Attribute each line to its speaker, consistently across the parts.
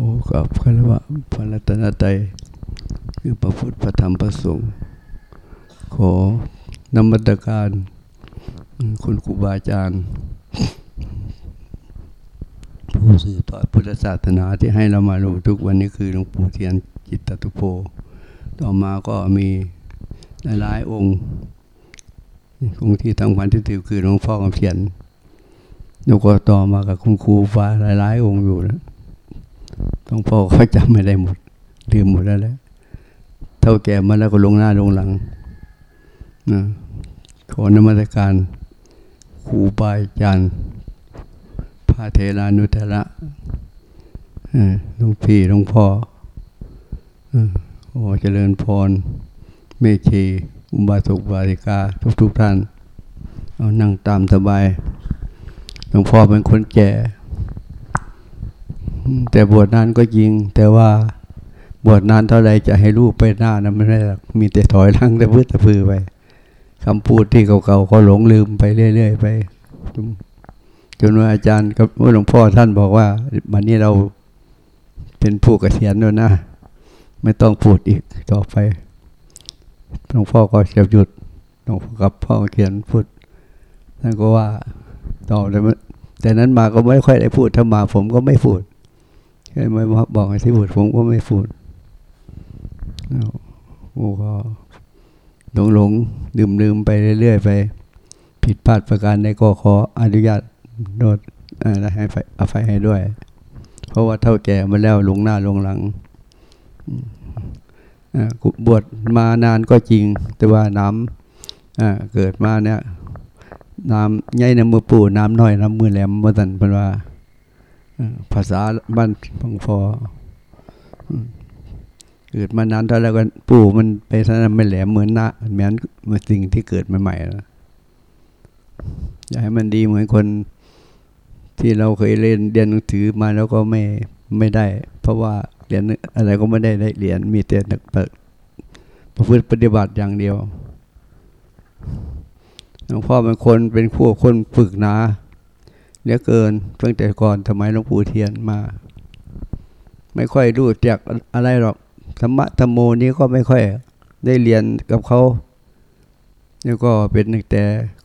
Speaker 1: ขอกับคารวะพระรัตนตรัยคือพระพุทธพระธรรมพระสงฆ์ขอนมัตการคุณครูบาอาจารย์ผู้สื่อต่อพุทธศาสนาที่ให้เรามารู้ทุกวันนี้คือหลวงปู่เทียนจิตตตุโพต่อมาก็มีหลายๆองค์องค์ที่ทำพันที่ติวคือหลวงพ่อคำเขียนแล้วก็ต่อมากับคุณครูฟ้าหลายๆ องค์อยู่นะ ลวงพ่อเขาจำไม่ได้หมด ลืมหมดแล้วแหละเท่าแก่มาแล้วก็ลงหน้าลงหลังนะขอนมัสการครูบาอาจารย์พระเทรานุเทระหลวงพี่หลวงพ่อโอ้เจริญพร เมชีอุบาสกบาสิกา ทุกทุกท่าน เอานั่งตามสบายหลวงพ่อเป็นคนแก่ แต่บวชนานก็จริง แต่ว่าบวชนานเท่าไรจะให้ลูกไปหน้านะไม่ได้หรอกมีแต่ถอยลังแต่พื้นแต่พือไปคำพูดที่เก่าๆก็หลงลืมไปเรื่อยๆไปจนว่าอาจารย์กับหลวงพ่อท่านบอกว่าวันนี้เราเป็นผู้เกษียณแล้วนะ ไม่ต้องพูดอีกต่อไปหลวงพ่อก็จะหยุดหลวงพ่อกับพ่อเขียนพูดท่านก็ว่าต่อแต่แต่นั้นมาก็ไม่ค่อยได้พูดถ้ามาผมก็ไม่พูด แค่ไม่บอกให้ที่พูดผมก็ไม่พูดโอ้ก็หลงหลงลืมลืมไปเรื่อยๆไป ผิดพลาดประการใดก็ขออนุญาตโดดให้อภัยให้ด้วย เพราะว่าเท่าแก่มาแล้วลงหน้าลงหลังบวชมานานก็จริง แต่ว่าน้ำเกิดมาเนี่ยน้ำใหญ่น้ำมือปูน้ำน้อยน้ำมือแหลมมาสันเป็นว่า ภาษาบ้านพังฟอเกิดมานานเท่าแล้วกันปู่มันไปท่านไม่แหลมเหมือนนะเหมือนเหมือนสิ่งที่เกิดใหม่ๆแล้วอยากให้มันดีเหมือนคนที่เราเคยเรียนเรียนหนังสือมาแล้วก็ไม่ไม่ได้ เพราะว่าเรียนอะไรก็ไม่ได้ได้เรียนมีแต่ประพฤติปฏิบัติอย่างเดียวหลวงพ่อเป็นคนเป็นผู้คนฝึกนา เหลือเกินตั้งแต่ก่อนสมัยหลวงปู่เทียนมา ไม่ค่อยรู้จักอะไรหรอกธรรมะธรรมโมนี้ก็ไม่ค่อยได้เรียนกับเขาแล้วก็เป็นตั้งแต่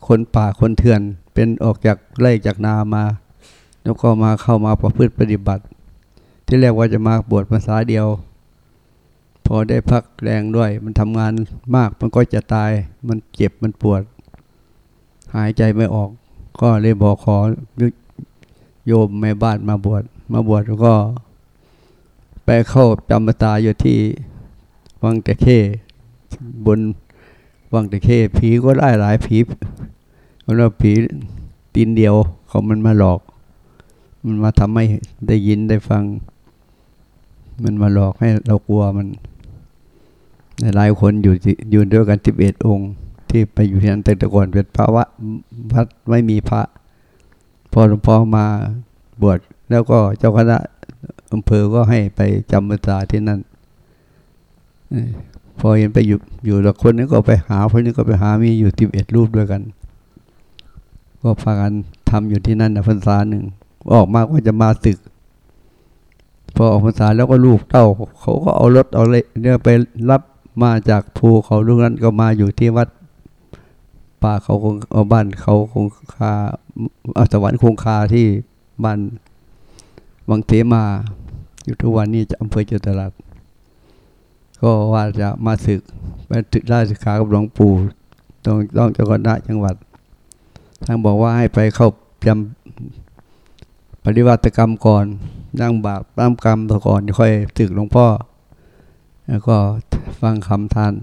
Speaker 1: คนป่าคนเถื่อน เป็นออกจากไร่จากนามา แล้วก็มาเข้ามาประพฤติปฏิบัติ ที่แรกว่าจะมาบวชภาษาเดียว พอได้พักแรงด้วย มันทำงานมากมันก็จะตายมันเจ็บมันปวด หายใจไม่ออก ก็เลยบอกขอโยมแม่บ้านมาบวชมาบวชแล้วก็ ไปเข้าจำปตาอยู่ที่วังตะเข้บนวังตะเข้ผีก็ได้หลายผีเพราะว่าผีตีนเดียวเขามันมาหลอก มันมาทำให้ได้ยินได้ฟัง มันมาหลอกให้เรากลัวมันหลายคนอยู่อยู่ด้วยกันสิบเอ็ดองค์ ที่ไปอยู่ที่นั่นแต่ก่อนเป็นพระวะพัดไม่มีพระ พอหลวงพ่อมาบวชแล้วก็เจ้าคณะอำเภอก็ให้ไปจำพรรษาที่นั่นพอเห็นไปอยู่อยู่ละคนนี้ก็ไปหาคนนี้ก็ไปหามีอยู่สิบเอ็ดรูปด้วยกัน ก็พากันทำอยู่ที่นั่นนะพรรษาหนึ่งออกมาก็จะมาตึก พอออกพรรษาแล้วก็ลูกเต้าเขาก็เอารถเอาเลยเนี่ยไปรับมาจากภูเขาลูกนั้นก็มาอยู่ที่วัด ป่าเขาคงเอาบ้านเขาคงคาอสวรรค์คงคาที่บ้านวังเทมาอยู่ทุกวันนี้จะอำเภอเจตรัสก็ว่าจะมาศึกไปถึกได้ศึกษากับหลวงปู่ต้องต้องเจ้าคณะจังหวัดท่างบอกว่าให้ไปเข้าจำปฏิวัติกรรมก่อนนั่งบาปตามกรรมก่อนค่อยศึกหลวงพ่อ แล้วก็ฟังคำท่าน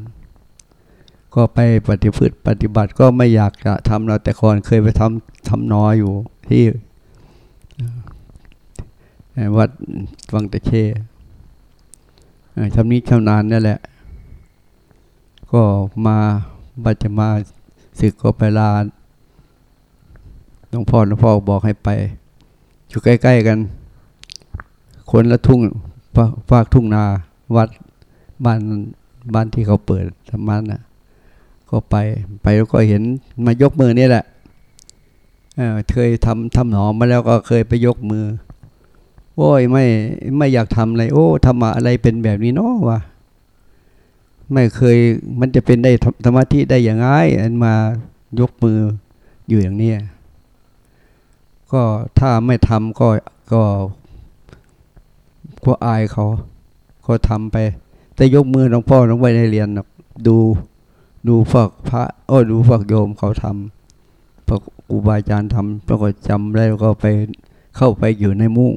Speaker 1: ก็ไปปฏิพฤติปฏิบัติก็ไม่อยากจะทำเราแต่ก่อนเคยไปทำทำน้อยอยู่ที่วัดวังตะเคชำนี้ชำนานนี่แหละ ก็มาบัจะมาศึกก็ไปลาหลวงพ่อหลวงพ่อบอกให้ไป อยู่ใกล้ ๆกัน คนละทุ่งฝากทุ่งนาวัดบ้านบ้านที่เขาเปิดธรรมะน่ะ ก็ไปไปแล้วก็เห็นมายกมือนี่แหละเคยทำทำหนอมมาแล้วก็เคยไปยกมือ โอ้ยไม่ไม่อยากทำอะไรโอ้ธรรมะอะไรเป็นแบบนี้เนาะวะไม่เคยมันจะเป็นได้สมาธิได้อย่างไงอันมายกมืออยู่อย่างนี้ก็ถ้าไม่ทำก็ก็ก็อายเขา ก็ทำไป แต่ยกมือหลวงพ่อหลวงไปในเรียนดู ดูฝักพระโอ้ดูฝักโยมเขาทำพระครูบาอาจารย์ทำแล้วก็จำได้แล้วก็ไปเข้าไปอยู่ในมุ้ง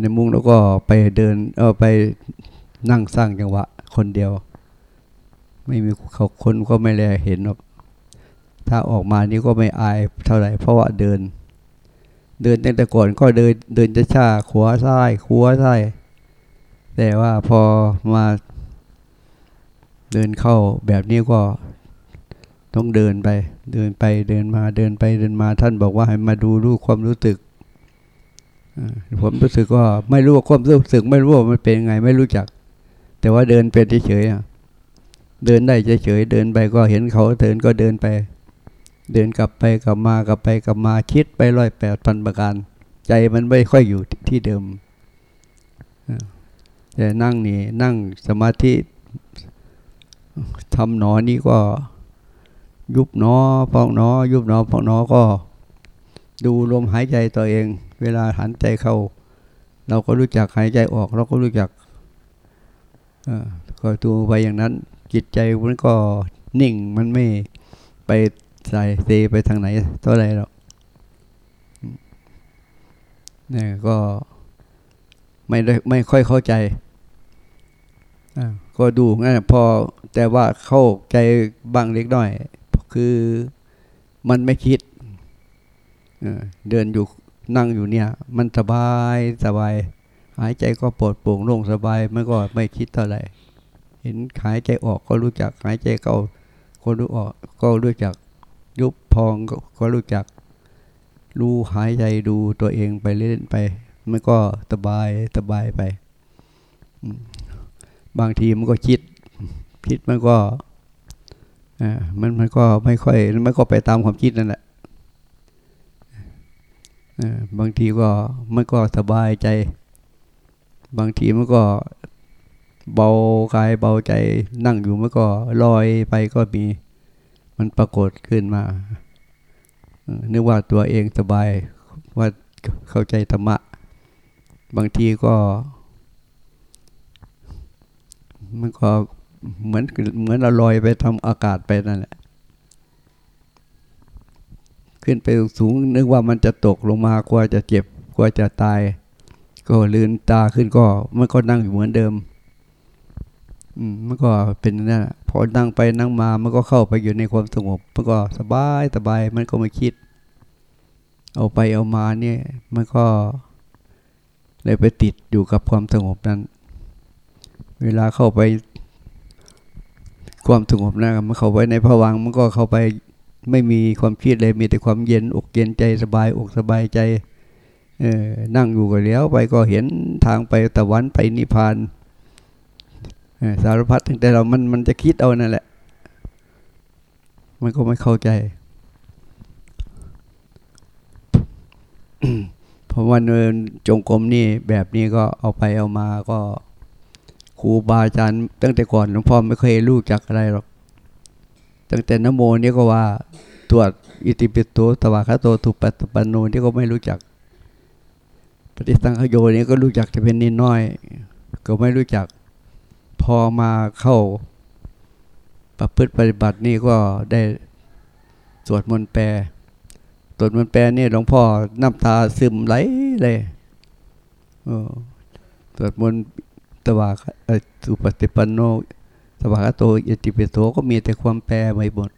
Speaker 1: ในมุ้งแล้วก็ไปเดินเออไปนั่งสร้างจังหวะ คนเดียว ไม่มีเขาคนก็ไม่แลเห็นหรอกถ้าออกมานี่ก็ไม่อายเท่าไหร่เพราะว่าเดิน เดินตั้งแต่ก่อนก็เดินเดินจะช้าขวาซ้ายขวาซ้ายแต่ว่าพอมา เดินเข้าแบบนี้ก็ต้องเดินไป เดินไปเดินมาเดินไปเดินมาท่านบอกว่าให้มาดูรู้ความรู้สึกผมรู้สึกว่าไม่รู้ว่าความรู้สึก ไม่รู้ว่ามันเป็นไงไม่รู้จัก แต่ว่าเดินเป็นเฉยๆเดินได้เฉยๆเดินไปก็เห็นเขาเดินก็เดินไป เดินกลับไปกลับมากลับไปกลับมาคิดไปร้อยแปดพันประการ ใจมันไม่ค่อยอยู่ที่เดิมแต่นั่งนี่นั่งสมาธิ ทำหนอนี่ก็ยุบหนอพองหนอ ยุบหนอพองหนอก็ ดูลมหายใจตัวเอง เวลาหันใจเข้า เราก็รู้จักหายใจออก เราก็รู้จักเอ่อก็ดูไปอย่างนั้น จิตใจมันก็นิ่งมันไม่ไปใส่เซไปทางไหนเท่าไรหรอกนี่ก็ไม่ได้ไม่ค่อยเข้าใจก็ดูงั้นพอ แต่ว่าเข้าใจบ้างเล็กน้อย คือมันไม่คิด เดินอยู่นั่งอยู่เนี่ย มันสบายสบาย หายใจก็ปลดโปร่งโล่งสบายมันก็ไม่คิดเท่าไหร่ เห็นหายใจออกก็รู้จัก หายใจเข้าก็รู้ออก ก็รู้จัก ยุบพองก็รู้จัก รู้หายใจดูตัวเองไปเล่นไป มันก็สบายสบายไป บางทีมันก็คิด คิดมันก็อ่ามันมันก็ไม่ค่อยมันก็ไปตามความคิดนั่นแหละบางทีก็มันก็สบายใจ บางทีมันก็เบากายเบาใจนั่งอยู่มันก็ลอยไปก็มีมันปรากฏขึ้นมาเออนึกว่าตัวเองสบายว่าเข้าใจธรรมะ บางทีก็ มันก็ เหมือนเหมือนเราลอยไปทำอากาศไปนั่นแหละ ขึ้นไปสูงนึกว่ามันจะตกลงมากลัวจะเจ็บกลัวจะตาย ก็ลืนตาขึ้นก็มันก็นั่งอยู่เหมือนเดิมมมันก็เป็นนั่นแหละพอนั่งไปนั่งมามันก็เข้าไปอยู่ในความสงบมันก็สบายสบายมันก็ไม่คิด เอาไปเอามาเนี่ย มันก็เลยไปติดอยู่กับความสงบนั้น เวลาเข้าไป ความสงบนะมันเข้าไปในผวังมันก็เข้าไปไม่มีความคิดเลยมีแต่ความเย็นอกเย็นใจสบายอกสบายใจเออนั่งอยู่ก็เลี้ยวไปก็เห็นทางไปตะวันไปนิพพานสารพัดตั้งแต่เรามันมันจะคิดเอานั่นแหละ มันก็ไม่เข้าใจเพราะว่าเนินจงกรมนี่แบบนี้ก็เอาไปเอามาก็ ครูบาอาจารย์ ตั้งแต่ก่อนหลวงพ่อไม่เคยรู้จักอะไรหรอก ตั้งแต่นโมนี่ก็ว่าตรวจอิติปิโตตวาคาโตทุปัตตปันโนนี่ก็ไม่รู้จัก ปฏิสังขโยนี่ก็รู้จักจะเป็นนิดน้อย ก็ไม่รู้จัก พอมาเข้า ประพฤติปฏิบัตินี่ก็ได้สวดมนต์แปลสวดมนต์แปลนี่หลวงพ่อน้ำตาซึมไหลเลยสวดมนต์ ตวาคเอ่อสุปฏิปันโนสวากขาโตอิติปิโสก็มีแต่ความแปรไม่หมด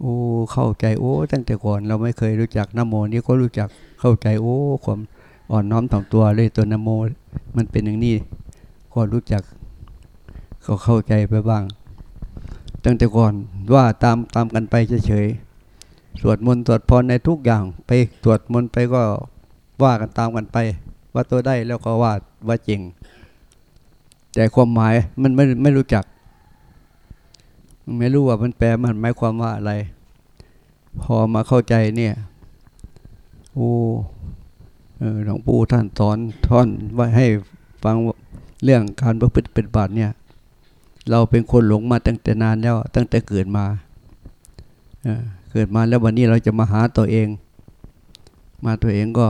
Speaker 1: โอ้เข้าใจโอ้ตั้งแต่ก่อนเราไม่เคยรู้จักนโมนี่ก็รู้จักเข้าใจโอ้ความอ่อนน้อมถ่อมตัวเลยตัวนโม มันเป็นอย่างนี้ก็รู้จักเขาเข้าใจไปบ้าง ตั้งแต่ก่อนว่าตามตามกันไปเฉยๆสวดมนต์สวดพรในทุกอย่างไปสวดมนต์ไปก็ว่ากันตามกันไป ว่าตัวได้แล้วก็ว่าว่าจริง แต่ความหมายมันไม่ไม่รู้จัก ไม่รู้ว่ามันแปลมันหมายความว่าอะไร พอมาเข้าใจเนี่ย โอ้หลวงปู่ท่านสอนท่อนไว้ให้ฟังเรื่องการประพฤติปฏิบัติเนี่ย เราเป็นคนหลงมาตั้งแต่นานแล้ว ตั้งแต่เกิดมาเกิดมาแล้ววันนี้เราจะมาหาตัวเอง มาตัวเองก็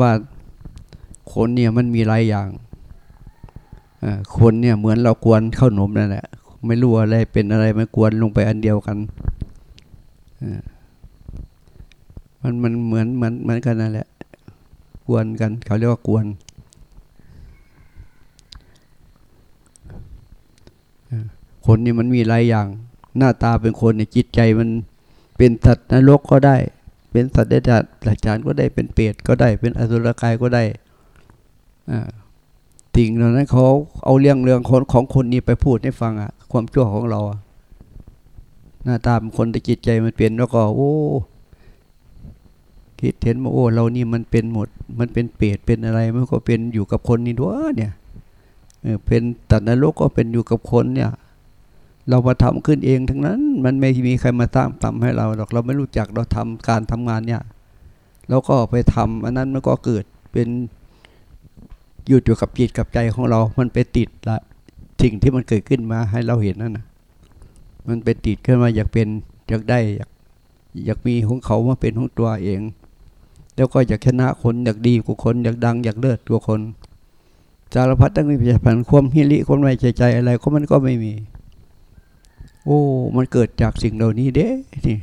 Speaker 1: ว่า คนเนี่ยมันมีหลายอย่างคนเนี่ยเหมือนเรากวนข้าวหนมนั่นแหละไม่รู้อะไรเป็นอะไรไม่กวนลงไปอันเดียวกันมันมันเหมือนเหมือนเหมือนกันนั่นแหละ กวนกันเขาเรียกว่ากวนคนนี่มันมีหลายอย่าง หน้าตาเป็นคนเนี่ยจิตใจมันเป็นสัตว์นรกก็ได้ เป็นสัตว์เดรัจฉานก็ได้เป็นเปรตก็ได้ เป็นอสุรกายก็ได้ สิ่งเหล่านั้นเขาเอาเรื่องเรื่องของของคนนี้ไปพูดให้ฟังอะความชั่วของเราหน้าตาเป็นคนแต่จิตใจมันเปลี่ยนแล้วก็ โอ้คิดเห็นว่าโอ้เรานี่มันเป็นหมด มันเป็นเปรตเป็นอะไรมันก็เป็นอยู่กับคนนี่ด้วยเนี่ยเป็นตัดนรกก็เป็นอยู่กับคนเนี่ย เรามาทำขึ้นเองทั้งนั้น มันไม่มีใครมาตามทำให้เราหรอกเราไม่รู้จักเราทำการทำงานเนี่ย แล้วก็ไปทำอันนั้นมันก็เกิดเป็น อยู่อยู่กับจิตกับใจของเรา มันไปติดละสิ่งที่มันเกิดขึ้นมาให้เราเห็นนั่นนะมันไปติดขึ้นมาอยากเป็นอยากได้อยากอยากมีของเขามาเป็นของตัวเอง แล้วก็อยากชนะคนอยากดีกว่าคนอยากดังอยากเลิศกว่าคนสารพัดตั้งมีพันความฮิริความไว้ใจใจอะไรก็มันก็ไม่มี โอ้ มันเกิดจากสิ่งเหล่านี้เด้นี่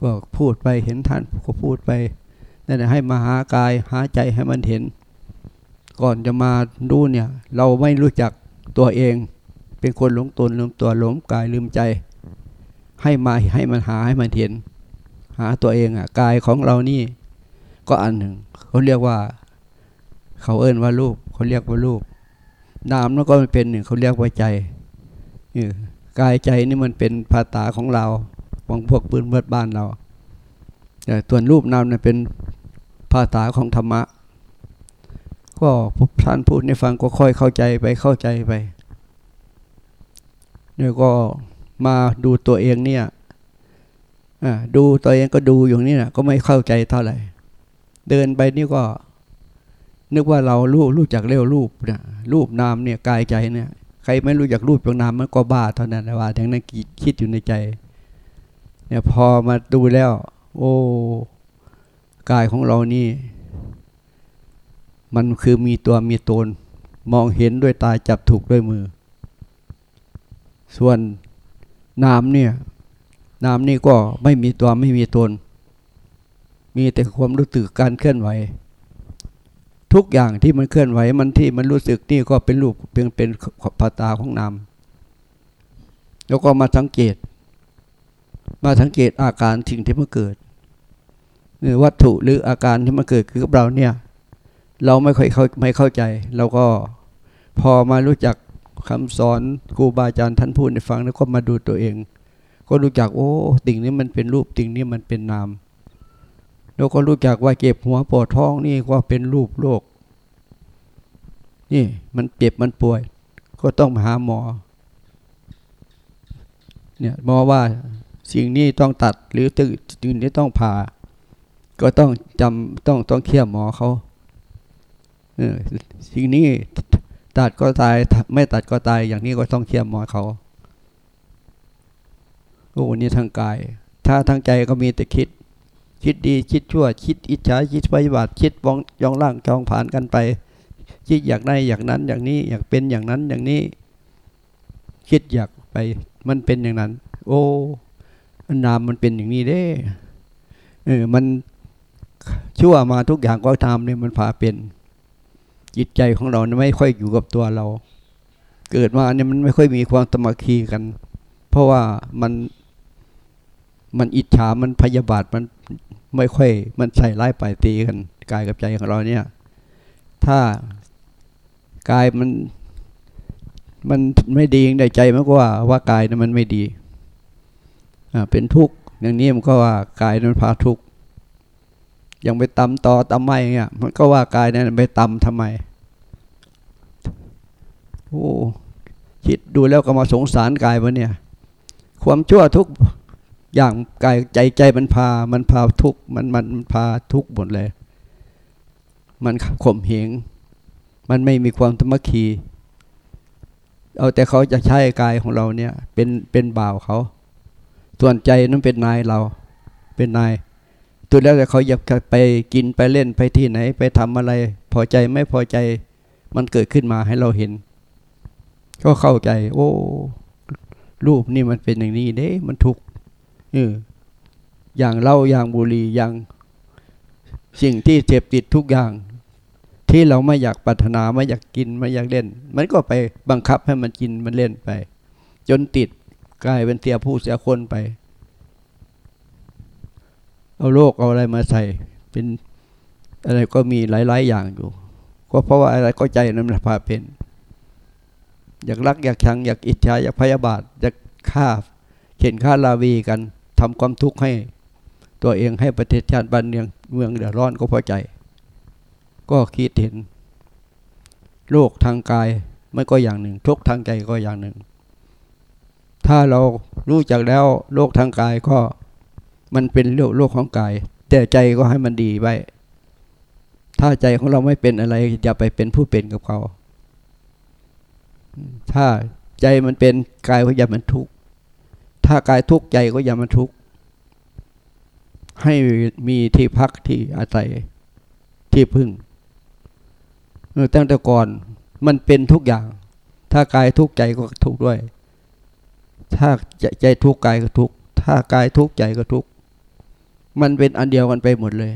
Speaker 1: ก็พูดไปเห็นท่านก็พูดไปนั่นแหละให้มาหากายหาใจให้มันเห็น ก่อนจะมาดูเนี่ย เราไม่รู้จักตัวเอง เป็นคนหลงตนลืมตัวหลงกายลืมใจ ให้มาให้มันหาให้มันเห็น หาตัวเองอะกายของเรานี่ก็อันหนึ่งเขาเรียกว่า เขาเอิ้นว่ารูปเขาเรียกว่ารูปนามแล้วก็เป็นหนึ่งเขาเรียกว่าใจกายใจนี่มันเป็นภาษาของเราของพวกปืนเมื่อบ้านเราแต่ตัวรูปนามเนี่ยเป็นภาษาของธรรมะ ก็ท่านพูดในฟังก็ค่อยเข้าใจไปเข้าใจไปเนี่ยก็มาดูตัวเองเนี่ยดูตัวเองก็ดูอย่างนี้นะก็ไม่เข้าใจเท่าไหร่ เดินไปนี่ก็ นึกว่าเรารู้รู้จักเรียวรูปเนี่ยรูปนามเนี่ยกายใจเนี่ย ใครไม่รู้จักรูปจักนามมันก็บ้าเท่านั้นว่าอย่างนั้นคิดอยู่ในใจ เนี่ยพอมาดูแล้ว โอ้กายของเรานี่ มันคือมีตัวมีตน มองเห็นด้วยตาจับถูกด้วยมือ ส่วนนามเนี่ยนามนี่ก็ไม่มีตัวไม่มีตน มีแต่ความรู้สึกการเคลื่อนไหว ทุกอย่างที่มันเคลื่อนไหวมันที่มันรู้สึกนี่ก็เป็นรูปเพียงเป็นภาตาของนามแล้วก็มาสังเกต มาสังเกตอาการสิ่งที่มันเกิดนือวัตถุหรืออาการที่มันเกิดคือกับเราเนี่ย เราไม่ค่อยเข้าไม่เข้าใจ เราก็พอมารู้จักคำสอนครูบาอาจารย์ท่านพูดในฟังแล้วก็มาดูตัวเอง ก็รู้จักโอ้สิ่งนี้มันเป็นรูปสิ่งนี้มันเป็นนาม แล้วก็รู้จักว่าเจ็บหัวปวดท้องนี่ว่าเป็นรูปโรคนี่มันเจ็บมันป่วย ก็ต้องมาหาหมอ เนี่ยหมอว่าสิ่งนี้ต้องตัดหรือสิ่งนี้ต้องผ่า ก็ต้องจำต้องต้องเคี่ยหมอเขา สิ่งนี้ตัดก็ตายไม่ตัดก็ตายอย่างนี้ก็ต้องเคี่ยหมอเขาโอ้นี่ทางกาย ถ้าทางใจก็มีแต่คิด คิดดีคิดชั่ว คิดอิจฉาคิดปฏิบัติคิดวองยองล่างจองผ่านกันไป คิดอยากได้อย่างนั้นอย่างนี้อยากเป็นอย่างนั้นอย่างนี้ คิดอยากไป มันเป็นอย่างนั้น โอ้นามมันเป็นอย่างนี้เด้เออมันชั่วมาทุกอย่างก็ทำเนี่ยมันพาเป็น จิตใจของเราไม่ค่อยอยู่กับตัวเรา เกิดมาเนี่ยมันไม่ค่อยมีความสมัคคีกัน เพราะว่ามันมันอิจฉามันพยาบาทมันไม่ค่อยมันใส่ร้ายปลายตีกันกายกับใจของเราเนี่ย ถ้ากายมันมันไม่ดีในใจมันก็ว่าว่ากายนั้นมันไม่ดีอ่าเป็นทุกข์อย่างนี้มันก็ว่ากายนั้นพาทุกข์ ยังไปตำต่อตำไม่เงี้ยมันก็ว่ากายนั้นไปตำทำไมโอ้คิดดูแล้วก็มาสงสารกายมันเนี่ย ความชั่วทุกอย่างกายใจใจมันพา มันพาทุกมันมันพาทุกหมดเลย มันข่มเหงมันไม่มีความธรรมคีเอาแต่เขาจะใช้กายของเราเนี่ย เป็นเป็นบ่าวเขา ส่วนใจนั้นเป็นนายเรา เป็นนาย ตัวแล้วแต่เขาอยากไปกินไปเล่นไปที่ไหนไปทำอะไร พอใจไม่พอใจมันเกิดขึ้นมาให้เราเห็น ก็เข้าใจ โอ้ รูปนี่มันเป็นอย่างนี้เด้ มันทุกข์ออย่างเล่าอย่างบุหรี่อย่างสิ่งที่เสพติดทุกอย่าง ที่เราไม่อยากปรารถนาไม่อยากกินไม่อยากเล่น มันก็ไปบังคับให้มันกินมันเล่นไป จนติดกลายเป็นเสียผู้เสียคนไป เอาโรคเอาอะไรมาใส่ เป็นอะไรก็มีหลาย ๆ อย่างอยู่ ก็เพราะว่าอะไรก็ใจนั้นพาเป็น อยากรักอยากชังอยากอิจฉาอยากพยาบาทอยากฆ่าเข็นฆ่าลาวีกันทำความทุกข์ให้ ตัวเองให้ประเทศชาติบ้านเมืองเมืองเดือดร้อนก็พอใจ ก็คิดเห็นโรคทางกายไม่ก็อย่างหนึ่งทุกทางใจก็อย่างหนึ่ง ถ้าเรารู้จักแล้วโรคทางกายก็ มันเป็นโรคโรคของกาย แต่ใจก็ให้มันดีไว้ ถ้าใจของเราไม่เป็นอะไร อย่าไปเป็นผู้เป็นกับเขา ถ้าใจมันเป็นกายก็อย่ามันทุกข์ถ้ากายทุกข์ใจก็อย่ามันทุกข์ให้มีที่พักที่อาศัยที่พึ่งตั้งแต่ก่อนมันเป็นทุกอย่าง ถ้ากายทุกข์ใจก็ทุกข์ด้วย ถ้าใจทุกข์กายก็ทุกข์ถ้ากายทุกข์ใจก็ทุกข์ มันเป็นอันเดียวกันไปหมดเลย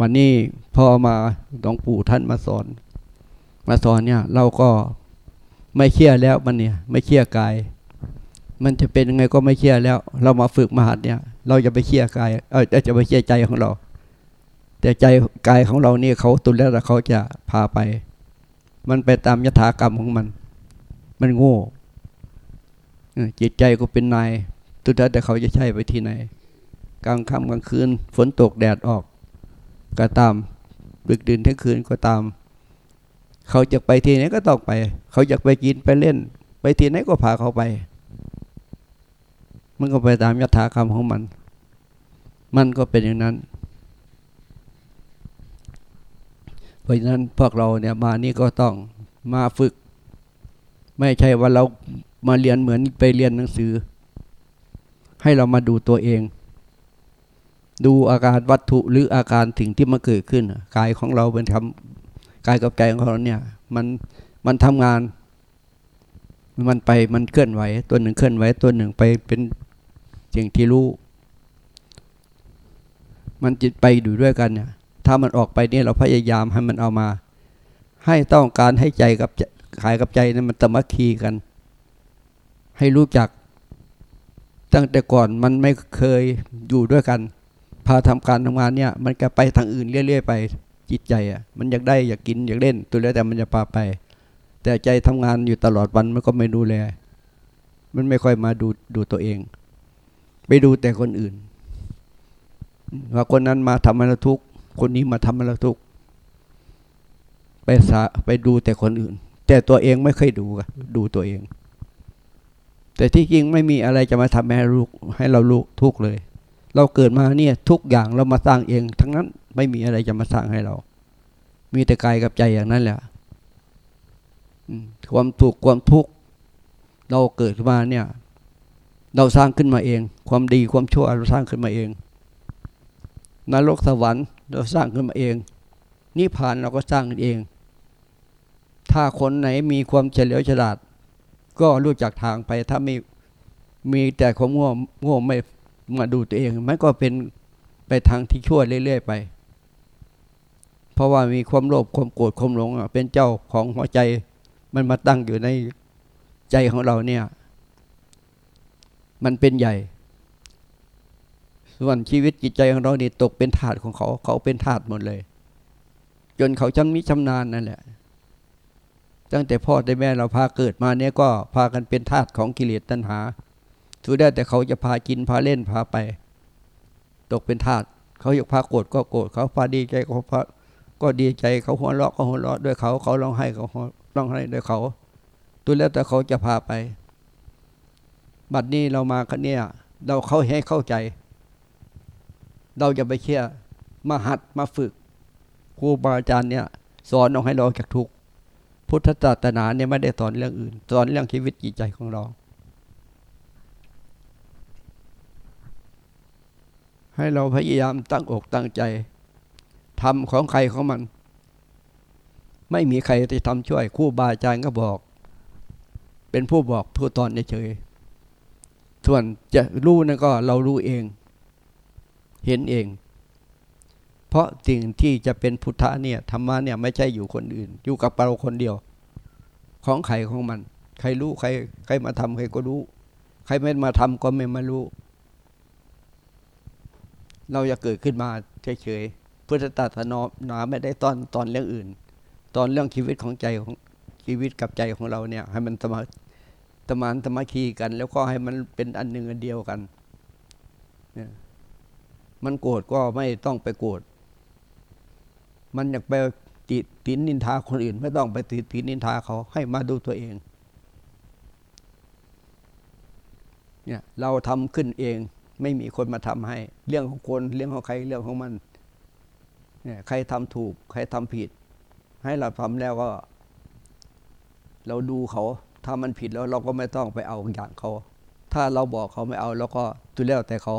Speaker 1: วันนี้พอมาหลวงปู่ท่านมาสอน มาสอนเนี่ย เราก็ไม่เชื่อแล้วมันเนี่ย ไม่เชื่อกาย มันจะเป็นยังไงก็ไม่เชื่อแล้ว เรามาฝึกมหัดเนี่ย เราจะไปเชื่อกายเออจะไปเชื่อใจของเรา แต่ใจกายของเรานี่เขาตุนแล้วแต่เขาจะพาไป มันไปตามยถากรรมของมัน มันโง่จิตใจก็เป็นนาย ตุนแล้วแต่เขาจะใช่ไปที่ไหน กลางค่ำกลางคืน ฝนตกแดดออกก็ตามดึกดื่นทั้งคืนก็ตาม เขาจะไปที่ไหนก็ต้องไป เขาอยากไปกินไปเล่น ไปที่ไหนก็พาเขาไป มันก็ไปตามยถากรรมของมัน มันก็เป็นอย่างนั้น เพราะฉะนั้นพวกเราเนี่ยมานี่ก็ต้องมาฝึก ไม่ใช่ว่าเรามาเรียนเหมือนไปเรียนหนังสือ ให้เรามาดูตัวเอง ดูอาการวัตถุหรืออาการสิ่งที่มาเกิดขึ้นกายของเราเป็นทำกายกับใจของเราเนี่ยมันมันทำงาน มันไปมันเคลื่อนไหว ตัวหนึ่งเคลื่อนไหวตัวหนึ่งไปเป็นสิ่งที่รู้ มันจิตไปอยู่ด้วยกันเนี่ยถ้ามันออกไปเนี่ยเราพยายามให้มันเอามา ให้ต้องการให้ใจกับขายกับใจนั้นมันตมัคคีกัน ให้รู้จัก ตั้งแต่ก่อนมันไม่เคยอยู่ด้วยกัน พาทำการทำงานเนี่ย มันก็ไปทางอื่นเรื่อยๆไปจิตใจอะมันอยากได้อยากกินอยากเล่น ตัวแล้วแต่มันจะพาไป แต่ใจทำงานอยู่ตลอดวันมันก็ไม่ดูแล มันไม่ค่อยมาดูดูตัวเอง ไปดูแต่คนอื่นว่าคนนั้นมาทำให้เราทุกข์คนนี้มาทำให้เราทุกข์ไปสาไปดูแต่คนอื่น แต่ตัวเองไม่เคยดูดูตัวเอง แต่ที่จริงไม่มีอะไรจะมาทำให้ลูกให้เราลูกทุกเลย เราเกิดมาเนี่ยทุกอย่างเรามาสร้างเอง ทั้งนั้นไม่มีอะไรจะมาสร้างให้เรา มีแต่กายกับใจอย่างนั้นแหละความทุกข์ความทุกข์เราเกิดมาเนี่ย เราสร้างขึ้นมาเอง ความดีความชั่วเราสร้างขึ้นมาเองนรกสวรรค์เราสร้างขึ้นมาเองนิพพานเราก็สร้างเอง ถ้าคนไหนมีความเฉลียวฉลาด ก็รู้จักทางไปถ้ามีมีแต่ความง่วงง่วงไม่มาดูตัวเอง มันก็เป็นไปทางที่ชั่วเรื่อยๆไป เพราะว่ามีความโลภความโกรธความหลงเป็นเจ้าของหัวใจ มันมาตั้งอยู่ในใจของเราเนี่ย มันเป็นใหญ่ ส่วนชีวิตจิตใจของเรานี่ตกเป็นถาดของเขา เขาเป็นถาดหมดเลย จนเขาจำมิชำนาญนั่นแหละ ตั้งแต่พ่อแต่แม่เราพาเกิดมาเนี่ยก็พากันเป็นทาสของกิเลสตัณหาทุกได้แต่เขาจะพากินพาเล่นพาไป ตกเป็นทาสเขาอยากพาโกรธก็โกรธเขาพาดีใจก็พาก็ดีใจเขาหัวเราะก็หัวเราะด้วยเขาเขาร้องไห้เขาร้องไห้ด้วยเขาตัวแล้วแต่เขาจะพาไป บัดนี้เรามากันเนี่ยเราเขาให้เข้าใจ เราจะไปเชื่อมาหัดมาฝึกครูบาอาจารย์เนี่ย สอนเอาให้เราจากทุกข์ พุทธศาสนาเนี่ยไม่ได้สอนเรื่องอื่น สอนเรื่องชีวิตจิตใจของเรา ให้เราพยายามตั้งอกตั้งใจทำของใครของมัน ไม่มีใครจะทำช่วยครูบาอาจารย์ก็บอก เป็นผู้บอกผู้ตอนเฉยส่วนจะรู้นั่นก็เรารู้เอง เห็นเอง เพราะสิ่งที่จะเป็นพุทธะเนี่ยธรรมะเนี่ยไม่ใช่อยู่คนอื่น อยู่กับเราคนเดียว ของใครของมัน ใครรู้ใคร ใครมาทำใครก็รู้ ใครไม่มาทำก็ไม่มารู้ เราจะเกิดขึ้นมาเฉยๆพุทธศาสนาไม่ได้ตอนตอนเรื่องอื่น ตอนเรื่องชีวิตของใจของชีวิตกับใจของเราเนี่ยให้มันสมาสมานสมาคีกัน แล้วก็ให้มันเป็นอันหนึ่งอันเดียวกันเนี่ยมันโกรธก็ไม่ต้องไปโกรธ มันอยากไปติดตินนินทาคนอื่น ไม่ต้องไปติดตินนินทาเขาให้มาดูตัวเอง เนี่ยเราทำขึ้นเอง ไม่มีคนมาทำให้ เรื่องของคนเรื่องของใครเรื่องของมันเนี่ยใครทำถูก ใครทำผิด ให้เราทำแล้วก็ เราดูเขาถ้ามันผิดแล้วเราก็ไม่ต้องไปเอาอย่างเขา ถ้าเราบอกเขาไม่เอาเราก็ตุแล้วแต่เขา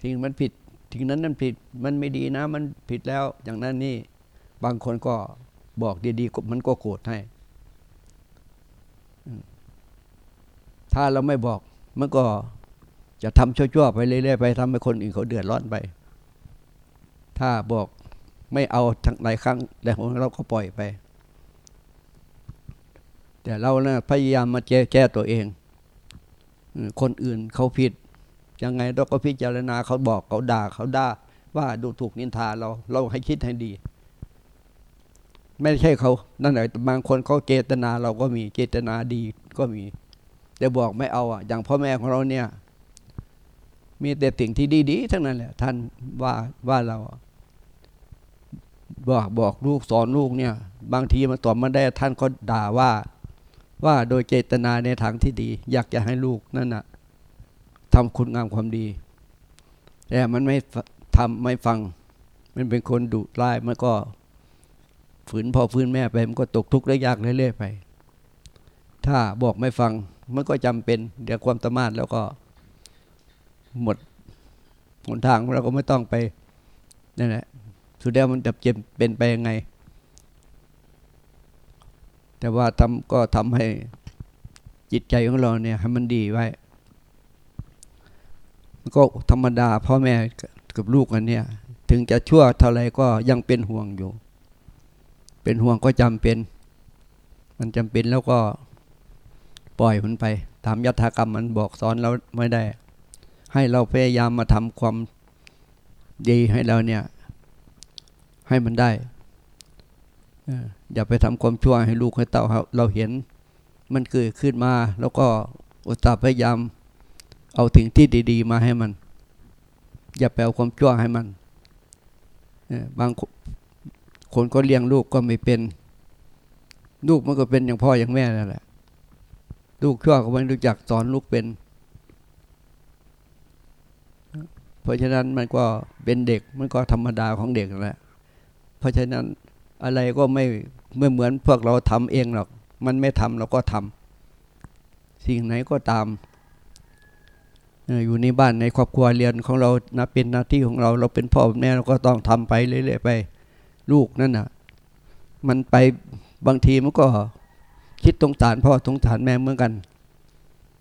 Speaker 1: ทิ้งมันผิด ทิ้งนั้นนั่นผิดมันไม่ดีนะ มันผิดแล้ว อย่างนั้นนี่บางคนก็บอกดีๆมันก็โกรธให้ ถ้าเราไม่บอกมันก็จะทำชั่วๆไปเรื่อยๆไปทำให้คนอื่นเขาเดือดร้อนไป ถ้าบอกไม่เอาทั้งหลายครั้งแต่ของเราก็ปล่อยไป แต่เราเนะี่ยพยายามมาแก้แก้ตัวเอง คนอื่นเขาผิด ยังไงเราก็พิจารณาเขาบอกเขาด่าเขาด่าว่าดูถูกนินทาเราเราให้คิดให้ดี ไม่ใช่เขานั่นแหละบางคนเขาเจตนาเราก็มีเจตนาดีก็มี แต่บอกไม่เอาอะ อย่างพ่อแม่ของเราเนี่ย มีแต่สิ่งที่ดีๆทั้งนั้นแหละ ท่านว่าว่าเราบอกบอกลูกสอนลูกเนี่ย บางทีมันตอบมาได้ท่านก็ด่าว่า ว่าโดยเจตนาในทางที่ดี อยากจะให้ลูกนั่นนะ ทำคุณงามความดี แต่มันไม่ทำไม่ฟัง มันเป็นคนดุร้ายมันก็ฝืนพ่อฝืนแม่ไปมันก็ตกทุกข์และยากเรื่อยๆไป ถ้าบอกไม่ฟังมันก็จำเป็น เดี๋ยวความตมาดแล้วก็หมดหนทางเราก็ไม่ต้องไปนั่นแหละสุดแล้วมันจะเจ็บเป็นไปยังไง แต่ว่าทำก็ทำให้จิตใจของเราเนี่ยให้มันดีไว้ ก็ธรรมดาพ่อแม่กับลูกกันเนี่ย ถึงจะชั่วเท่าไรก็ยังเป็นห่วงอยู่ เป็นห่วงก็จำเป็น มันจำเป็นแล้วก็ปล่อยมันไป ตามยัตากรรมมันบอกสอนเราไม่ได้ ให้เราพยายามมาทำความดีให้เราเนี่ย ให้มันได้อย่าไปทำความชั่วให้ลูกให้เต้าเราเห็น มันเกิดขึ้นมา แล้วก็อุตส่าห์พยายาม เอาถึงที่ดี ๆ มาให้มัน อย่าไปเอาความชั่วให้มันบางคนก็เลี้ยงลูกก็ไม่เป็น ลูกมันก็เป็นอย่างพ่ออย่างแม่นั่นแหละ ลูกชั่วก็ไม่รู้จักสอนลูกเป็น เพราะฉะนั้นมันก็เป็นเด็กมันก็ธรรมดาของเด็กแหละ เพราะฉะนั้นอะไรก็ไม่ไม่เหมือนพวกเราทำเองหรอก มันไม่ทำเราก็ทำสิ่งไหนก็ตาม อยู่ในบ้านในครอบครัวเรียนของเรานะเป็นหน้าที่ของเราเราเป็นพ่อแม่เราก็ต้องทำไปเรื่อยๆไป ลูกนั่นน่ะ มันไปบางทีมันก็คิดตรงฐานพ่อตรงฐานแม่เหมือนกัน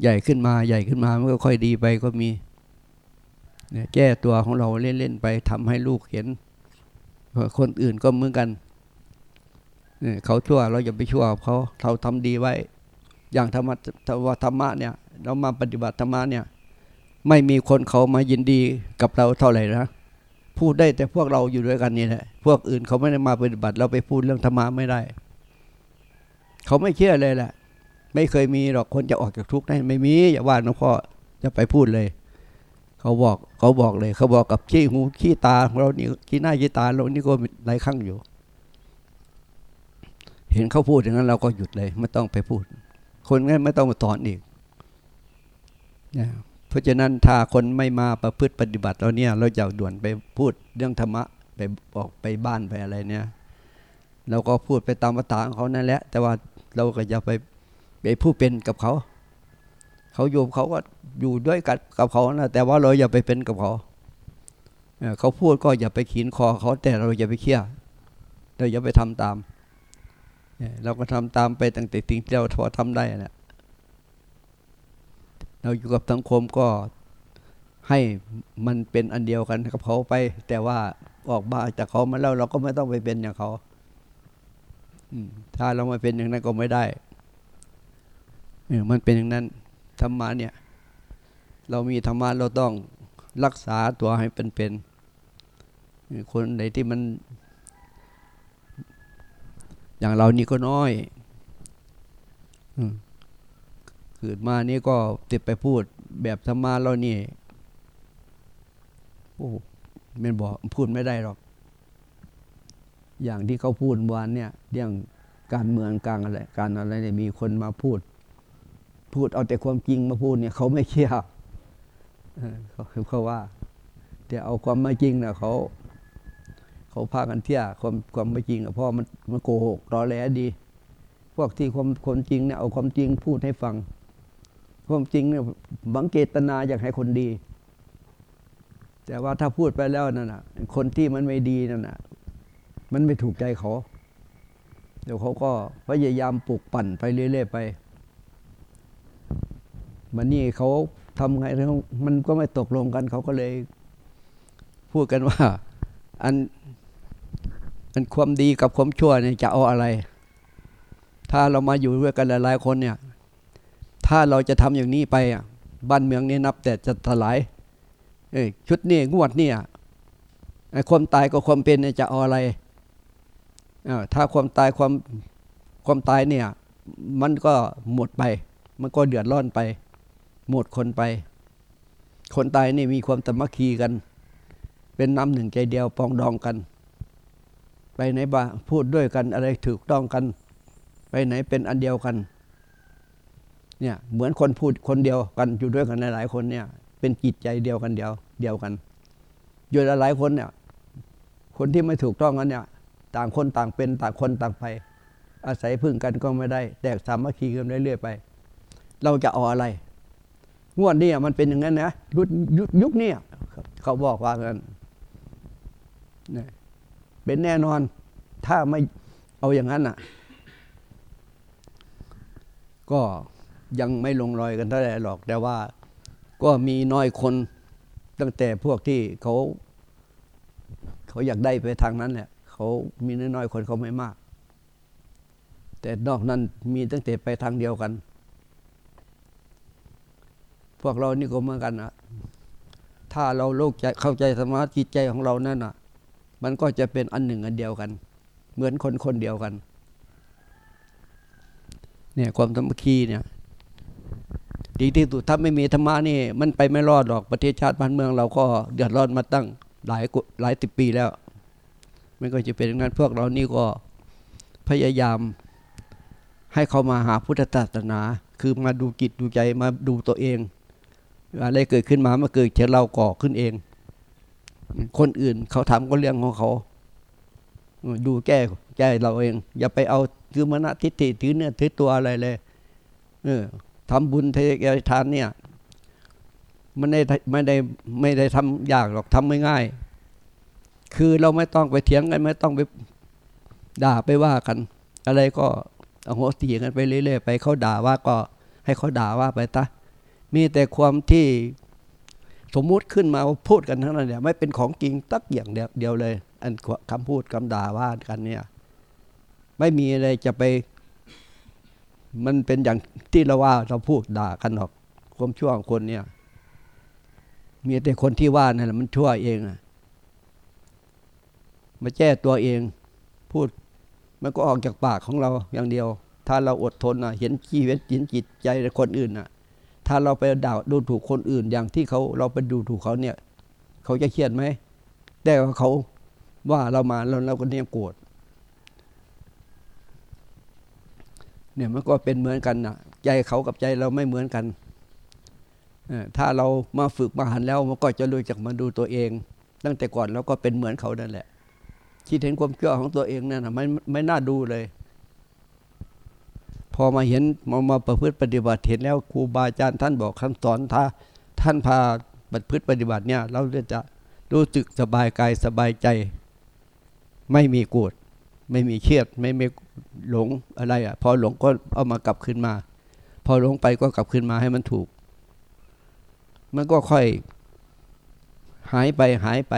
Speaker 1: ใหญ่ขึ้นมาใหญ่ขึ้นมามันก็ค่อยดีไปก็มีแก้ตัวของเราเล่นๆไปทำให้ลูกเห็น คนอื่นก็เหมือนกันเขาชั่วเราอย่าไปชั่วเขาเราทำดีไว้ อย่างธรรมะธรรมะเนี่ย เรามาปฏิบัติธรรมะเนี่ย ไม่มีคนเขามายินดีกับเราเท่าไหร่นะพูดได้แต่พวกเราอยู่ด้วยกันนี่แหละพวกอื่นเขาไม่ได้มาปฏิบัติ เราไปพูดเรื่องธรรมะไม่ได้ เขาไม่เชื่อเลยแหละไม่เคยมีหรอกคนจะออกจากทุกข์ได้ไม่มีอย่าว่าหลวงพ่อจะไปพูดเลย เขาบอกเขาบอกเลย เขาบอกกับขี้หูขี้ตาของเรานี่ขี้หน้าขี้ตาเรานี่ก็หลายครั้งอยู่ เห็นเขาพูดอย่างนั้นเราก็หยุดเลย ไม่ต้องไปพูด คนงั้นไม่ต้องมาตอนอีกเนี่ย ราะฉะนั้นถ้าคนไม่มาประพฤติปฏิบัติเราเนี่ย เราจะด่วนไปพูดเรื่องธรรมะไปออกไปบ้านไปอะไรเนี่ย เราก็พูดไปตามภาษาของเขานั่นแหละ แต่ว่าเราก็จะไปไปผู้เป็นกับเขา เขาอยู่เขาก็อยู่ด้วยกันกับเขานะแต่ว่าเราอย่าไปเป็นกับเขาเขาพูดก็อย่าไปขีนคอเขาแต่เราอย่าไปเคี่ยเราอย่าไปทำตามเราก็ทำตามไปตั้งแต่สิ่งที่เราพอทำได้แหละ เราอยู่กับสังคมก็ให้มันเป็นอันเดียวกันกับเขาไป แต่ว่าออกมาจากเขามาแล้วเราก็ไม่ต้องไปเป็นอย่างเขาถ้าเราไม่เป็นอย่างนั้นก็ไม่ได้เออมันเป็นอย่างนั้นธรรมะเนี่ย เรามีธรรมะเราต้องรักษาตัวให้เป็นเป็นคนไหนที่มัน อย่างเรานี่ก็น้อย อืม เกิดมานี่ก็ติดไปพูดแบบธรรมะเรานี่โอ้มันบอกพูดไม่ได้หรอก อย่างที่เขาพูดเมื่อวานเนี่ยเรื่องการเมืองกลางอะไรการอะไรเนี่ยมีคนมาพูด พูดเอาแต่ความจริงมาพูดเนี่ยเขาไม่เชื่อเขาเขาว่า แต่เอาความไม่จริงนะเขาเขาพากันเที่ยความความไม่จริงอะเพราะมันมันโกหกรอแหลดี พวกที่ความคนจริงเนี่ยเอาความจริงพูดให้ฟัง ความจริงเนี่ยบังเกตนาอยากให้คนดี แต่ว่าถ้าพูดไปแล้วนั่นน่ะคนที่มันไม่ดีนั่นน่ะมันไม่ถูกใจเขาเดี๋ยวเขาก็พยายามปลุกปั่นไปเรื่อยๆไปมันนี่เขาทำไงแล้วมันก็ไม่ตกลงกันเขาก็เลย พูดกันว่า อันอันความดีกับความชั่วเนี่ยจะเอาอะไร ถ้าเรามาอยู่ด้วยกันหลายๆคนเนี่ย ถ้าเราจะทำอย่างนี้ไปอะบ้านเมืองนี้นับแต่จะถลายเอชุดนี้งวดนี่อะความตายกับความเป็นเนี่ยจะเอาอะไรถ้าความตายความความตายเนี่ย มันก็หมดไป มันก็เดือดร้อนไป หมดคนไป คนตายนี่มีความตมัคคีกัน เป็นน้ำหนึ่งใจเดียวปองดองกัน ไปไหนบ้าพูดด้วยกันอะไรถูกต้องกัน ไปไหนเป็นอันเดียวกัน เนี่ยเหมือนคนพูดคนเดียวกันอยู่ด้วยกันหลายๆคนเนี่ย เป็นจิตใจเดียวกันเดียวเดียวกันอยู่หลายคนเนี่ย คนที่ไม่ถูกต้องกันเนี่ย ต่างคนต่างเป็นต่างคนต่างไป อาศัยพึ่งกันก็ไม่ได้ แตกสามัคคีกันเรื่อยๆไป เราจะเอาอะไรงวดนี้มันเป็นอย่างนั้นนะยุคยุคยุคนี้เขาบอกว่ากันเป็นแน่นอน ถ้าไม่เอาอย่างนั้นอะ ก็ ยังไม่ลงรอยกันเท่าไหร่หรอก แต่ว่าก็มีน้อยคนตั้งแต่พวกที่เขา เขาอยากได้ไปทางนั้นแหละเขามีน้อยๆคนเขาไม่มาก แต่นอกนั้นมีตั้งแต่ไปทางเดียวกัน พวกเรานี่ก็เหมือนกันนะถ้าเราโลกใจเข้าใจธรรมะจิใจของเรานั่นน่ะ มันก็จะเป็นอันหนึ่งอันเดียวกัน เหมือนคนคนเดียวกัน เนี่ยความสามัคคีเนี่ย ดีที่สุดถ้าไม่มีธรรมะนี่มันไปไม่รอดหรอกประเทศชาติบ้านเมือง เราก็เดือดร้อนมาตั้งหลายหลายสิบปีแล้วมันก็จะเป็นอย่างนั้นพวกเรานี่ก็พยายามให้เขามาหาพุทธศาสนา คือมาดูจิตดูใจมาดูตัวเองอะไรเกิดขึ้นมามาเกิดจากเราก่อขึ้นเอง คนอื่นเขาทำก็เรื่องของเขาดูแก้แก้เราเอง อย่าไปเอาคือมณทิฏฐิถือเนื้อถือตัวอะไรเลย เออ ทำบุญเททานเนี่ยมันไม่ได้ไม่ได้ไม่ได้ทำยากหรอกทำไม่ง่าย คือเราไม่ต้องไปเถียงกันไม่ต้องไปด่าไปว่ากัน อะไรก็เอาหัวตีกันไปเรื่อยๆไปเขาด่าว่าก็ให้เขาด่าว่าไปตะมีแต่ความที่สมมุติขึ้นมาพูดกันทั้งนั้นเนี่ยไม่เป็นของจริงตักอย่างเดียวเลย อันคำพูดคำด่าว่ากันเนี่ย ไม่มีอะไรจะไป มันเป็นอย่างที่เราว่าเราพูดด่ากันหรอกความชั่วของคนเนี่ย มีแต่คนที่ว่านั่นแหละมันชั่วเองอะมาแก้ตัวเอง พูด มันก็ออกจากปากของเราอย่างเดียว ถ้าเราอดทนนะเห็นชีวิตเห็นจิตใจคนอื่นนะถ้าเราไปด่าดูถูกคนอื่น อย่างที่เขาเราไปดูถูกเขาเนี่ย เขาจะเครียดไหมแต่ว่าเขาว่าเรามาแล้วเราก็เนี่ยโกรธ เนี่ยมันก็เป็นเหมือนกันนะใจเขากับใจเราไม่เหมือนกัน ถ้าเรามาฝึกมาหันแล้วมันก็จะรู้จักมาดูตัวเอง ตั้งแต่ก่อนเราก็เป็นเหมือนเขานั่นแหละ คิดเห็นความเชั่วของตัวเองนั่นไม่ไม่น่าดูเลย พอมาเห็นมามาประพฤติปฏิบัติเห็นแล้วครูบาอาจารย์ท่านบอกคำสอนท่าท่านพาประพฤติปฏิบัติเนี่ย เราจะรู้สึกสบายกายสบายใจ ไม่มีโกรธไม่มีเครียดไม่มี หลงอะไรอะ พอหลงก็เอามากลับคืนมา พอหลงไปก็กลับคืนมาให้มันถูก มันก็ค่อยหายไปหายไป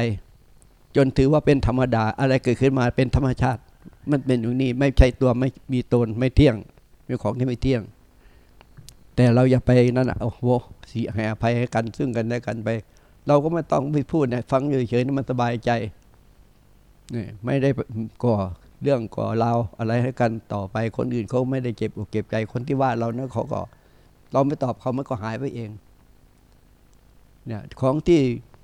Speaker 1: จนถือว่าเป็นธรรมดา อะไรเกิดขึ้นมาเป็นธรรมชาติ มันเป็นอย่างนี้ไม่ใช่ตัวไม่มีตนไม่เที่ยงเป็นของที่ไม่เที่ยง แต่เราอย่าไปนั่นอะโอ้โหสีให้อภัยให้กันซึ่งกันและกันไป เราก็ไม่ต้องไปพูดนะฟังเฉยๆนี่มันสบายใจนี่ไม่ได้ก่อ เรื่องก่อเราอะไรให้กันต่อไปคนอื่นเขาไม่ได้เจ็บอกเก็บใจคนที่ว่าเรานะเขาก็ เราไม่ตอบเขามันก็หายไปเอง เนี่ยของที่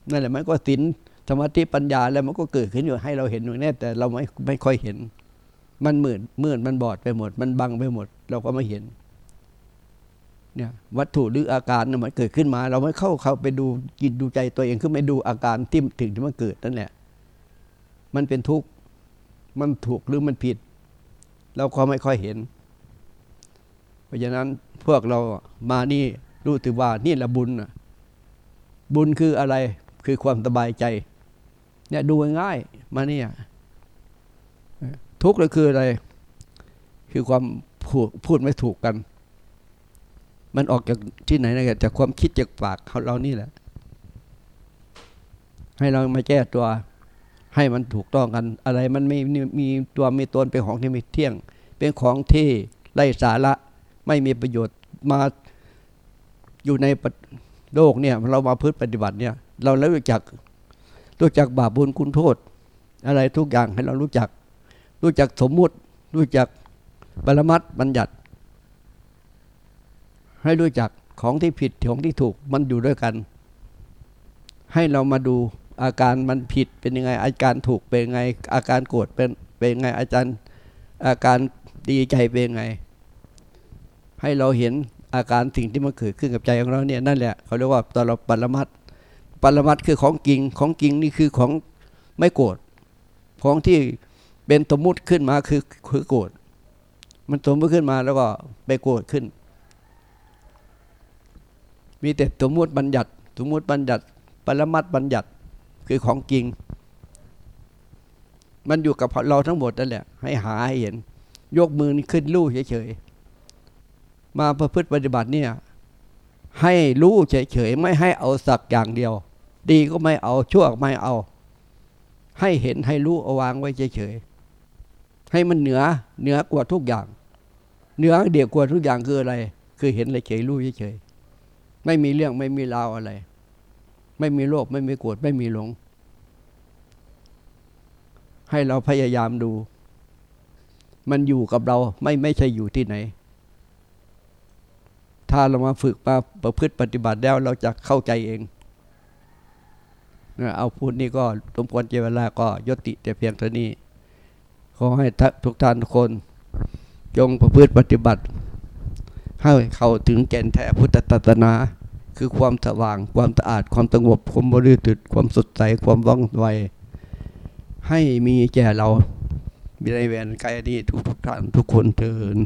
Speaker 1: นั่นแหละมันก็สินสมาธิปัญญาแล้วมันก็เกิดขึ้นอยู่ให้เราเห็นอยู่แน่แต่เราไม่ไม่ค่อยเห็น มันมืดมืดมันบอดไปหมด มันบังไปหมด เราก็ไม่เห็น เนี่ย วัตถุหรืออาการมันเกิดขึ้นมา เราไม่เข้าเข้าไปดูกินดูใจตัวเองขึ้นไปดูอาการที่ถึงที่มันเกิดนั่นแหละ มันเป็นทุกข์ มันถูกหรือมันผิด เราก็ไม่ค่อยเห็น เพราะฉะนั้นพวกเรามานี่รู้ถือว่านี่แหละบุญบุญคืออะไรคือความสบายใจ เนี่ยดูง่ายมาเนี่ยทุกข์เลยคืออะไร คือความพูดพูดไม่ถูกกัน มันออกจากที่ไหนนะจากความคิดจากปากเรานี่แหละ ให้เรามาแก้ตัว ให้มันถูกต้องกัน อะไรมันไม่มีตัวมีตนเป็นของที่ไม่เที่ยง เป็นของที่ไร้สาระไม่มีประโยชน์มาอยู่ในโลกเนี่ยเรามาพึ่งปฏิบัติเนี่ย เราแล้วรู้จักรู้จักบาปบุญคุณโทษ อะไรทุกอย่างให้เรารู้จัก รู้จักสมมุติ รู้จักบรมัตบัญญัติ ให้รู้จักของที่ผิดของที่ถูกมันอยู่ด้วยกัน ให้เรามาดู อาการมันผิดเป็นยังไง อาการถูกเป็นยังไง อาการโกรธเป็นเป็นยังไง อาจารย์อาการดีใจเป็นยังไง ให้เราเห็นอาการสิ่งที่มันเกิดขึ้นกับใจของเราเนี่ยนั่นแหละเขาเรียกว่าตอนเราปรมัตปรมัตคือของจริงของจริงนี่คือของไม่โกรธของที่เป็นสมมุติขึ้นมาคือคือโกรธมันสมมติขึ้นมาแล้วก็ไปโกรธขึ้น มีแต่สมมติบัญญัติสมมติบัญญัติปรมัตบัญญัติ คือของจริง มันอยู่กับเราทั้งหมดนั่นแหละ ให้หาให้เห็น ยกมือขึ้นลู่เฉยๆ มาประพฤติปฏิบัติเนี่ย ให้รู้เฉยๆ ไม่ให้เอาสักอย่างเดียว ดีก็ไม่เอาชั่วไม่เอา ให้เห็นให้รู้เอาวางไว้เฉยๆ ให้มันเหนือเหนือกว่าทุกอย่าง เหนือเดียวกว่าทุกอย่างคืออะไร คือเห็นเลยเฉยรู้เฉยๆ ไม่มีเรื่องไม่มีราวอะไร ไม่มีโลภไม่มีโกรธไม่มีหลง ให้เราพยายามดู มันอยู่กับเราไม่ไม่ใช่อยู่ที่ไหน ถ้าเรามาฝึกมาประพฤติปฏิบัติแล้วเราจะเข้าใจเองเอาพูดนี่ก็สมควรเจเวลาก็ยติแต่เพียงเท่านี้ ขอให้ทุกท่านทุกคน จงประพฤติปฏิบัติ ให้เข้าถึงแก่นแท้พุทธศาสนา คือความสว่าง ความสะอาด ความสงบความบริสุทธิ์ความสดใส ความว่องไว ให้มีแก่เราในแวนกายนี้ทุกทุกท่านทุกคนเทิน